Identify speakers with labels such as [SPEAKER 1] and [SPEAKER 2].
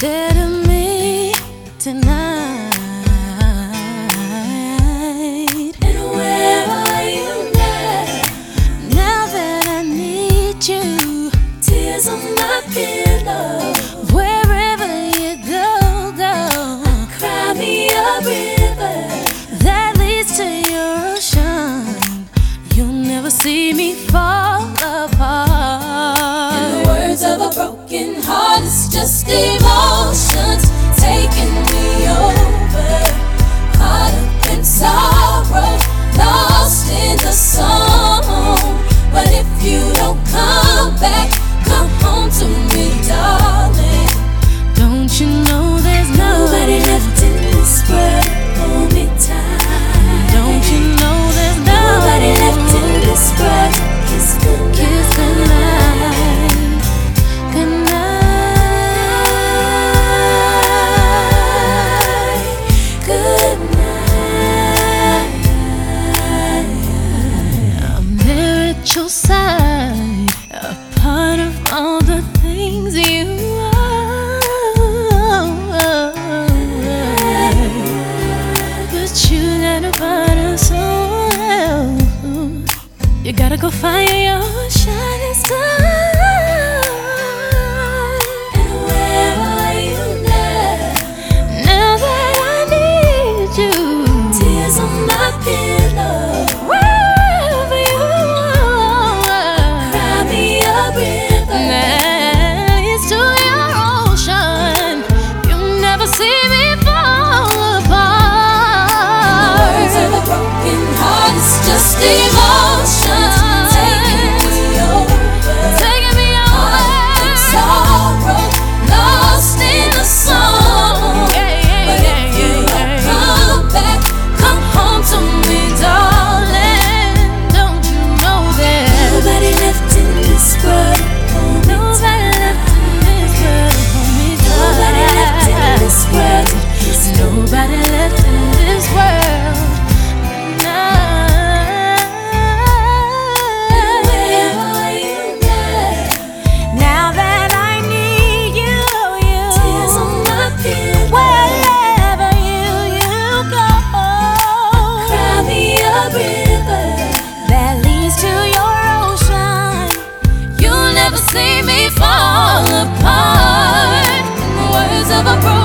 [SPEAKER 1] instead of me tonight.
[SPEAKER 2] And where are you now?
[SPEAKER 1] Now that I need you,
[SPEAKER 2] tears on my pillow. it's just emotions taking me over.
[SPEAKER 1] Caught
[SPEAKER 2] up in sorrow, lost in the song. But if you don't come back, come home to me, darling.
[SPEAKER 1] Don't you know?
[SPEAKER 2] a part
[SPEAKER 1] of all the things you are. But
[SPEAKER 2] you got not a part of
[SPEAKER 1] someone You gotta go find
[SPEAKER 2] your shining star. Now
[SPEAKER 1] that I need you,
[SPEAKER 2] tears on my pillow.
[SPEAKER 1] apart. Words of a broken